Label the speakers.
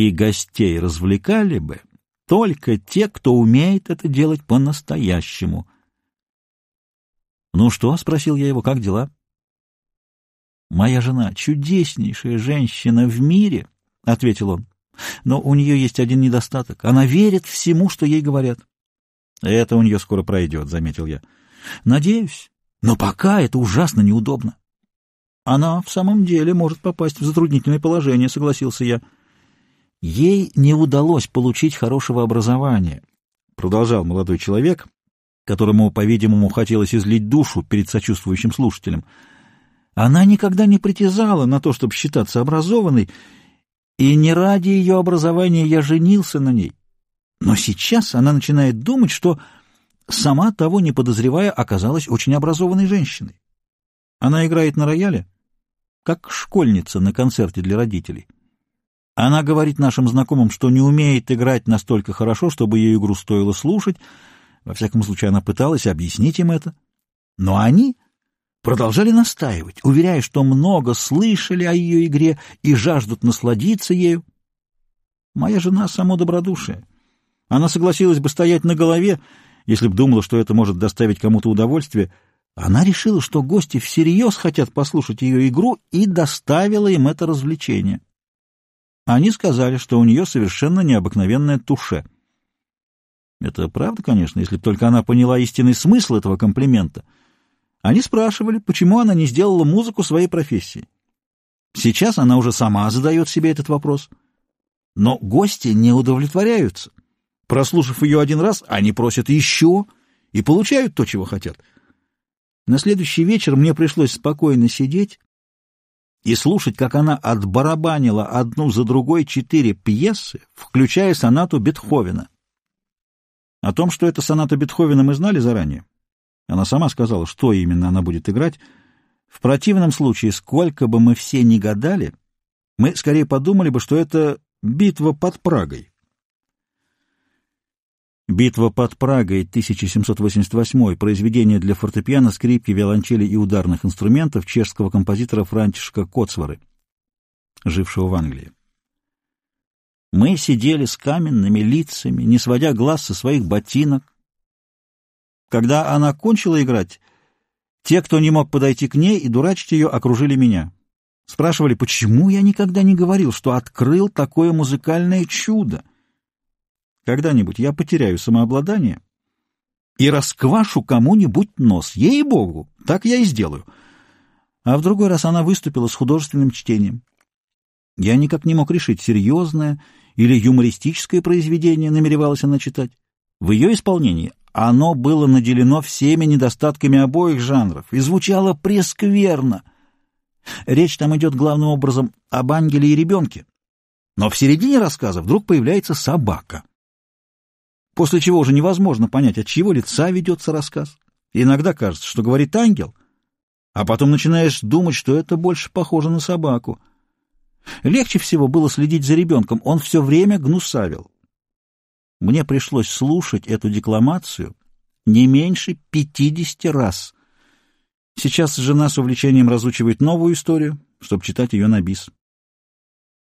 Speaker 1: И гостей развлекали бы только те, кто умеет это делать по-настоящему. «Ну что?» — спросил я его, — «как дела?» «Моя жена — чудеснейшая женщина в мире», — ответил он. «Но у нее есть один недостаток. Она верит всему, что ей говорят». «Это у нее скоро пройдет», — заметил я. «Надеюсь. Но пока это ужасно неудобно». «Она в самом деле может попасть в затруднительное положение», — согласился я. «Ей не удалось получить хорошего образования», — продолжал молодой человек, которому, по-видимому, хотелось излить душу перед сочувствующим слушателем. «Она никогда не притязала на то, чтобы считаться образованной, и не ради ее образования я женился на ней. Но сейчас она начинает думать, что, сама того не подозревая, оказалась очень образованной женщиной. Она играет на рояле, как школьница на концерте для родителей. Она говорит нашим знакомым, что не умеет играть настолько хорошо, чтобы ее игру стоило слушать. Во всяком случае, она пыталась объяснить им это. Но они продолжали настаивать, уверяя, что много слышали о ее игре и жаждут насладиться ею. Моя жена — само добродушие. Она согласилась бы стоять на голове, если б думала, что это может доставить кому-то удовольствие. Она решила, что гости всерьез хотят послушать ее игру, и доставила им это развлечение. Они сказали, что у нее совершенно необыкновенное туше. Это правда, конечно, если бы только она поняла истинный смысл этого комплимента. Они спрашивали, почему она не сделала музыку своей профессии. Сейчас она уже сама задает себе этот вопрос. Но гости не удовлетворяются. Прослушав ее один раз, они просят еще и получают то, чего хотят. На следующий вечер мне пришлось спокойно сидеть и слушать, как она отбарабанила одну за другой четыре пьесы, включая сонату Бетховена. О том, что это соната Бетховена, мы знали заранее. Она сама сказала, что именно она будет играть. В противном случае, сколько бы мы все ни гадали, мы скорее подумали бы, что это битва под Прагой. Битва под Прагой 1788 произведение для фортепиано, скрипки, виолончели и ударных инструментов чешского композитора Франтишка Коцвары, жившего в Англии. Мы сидели с каменными лицами, не сводя глаз со своих ботинок. Когда она кончила играть, те, кто не мог подойти к ней и дурачить ее, окружили меня. Спрашивали, почему я никогда не говорил, что открыл такое музыкальное чудо. Когда-нибудь я потеряю самообладание и расквашу кому-нибудь нос. Ей-богу, так я и сделаю. А в другой раз она выступила с художественным чтением. Я никак не мог решить, серьезное или юмористическое произведение намеревалась она читать. В ее исполнении оно было наделено всеми недостатками обоих жанров и звучало прескверно. Речь там идет главным образом об ангеле и ребенке. Но в середине рассказа вдруг появляется собака после чего уже невозможно понять, от чьего лица ведется рассказ. Иногда кажется, что говорит ангел, а потом начинаешь думать, что это больше похоже на собаку. Легче всего было следить за ребенком, он все время гнусавил. Мне пришлось слушать эту декламацию не меньше пятидесяти раз. Сейчас жена с увлечением разучивает новую историю, чтобы читать ее на бис.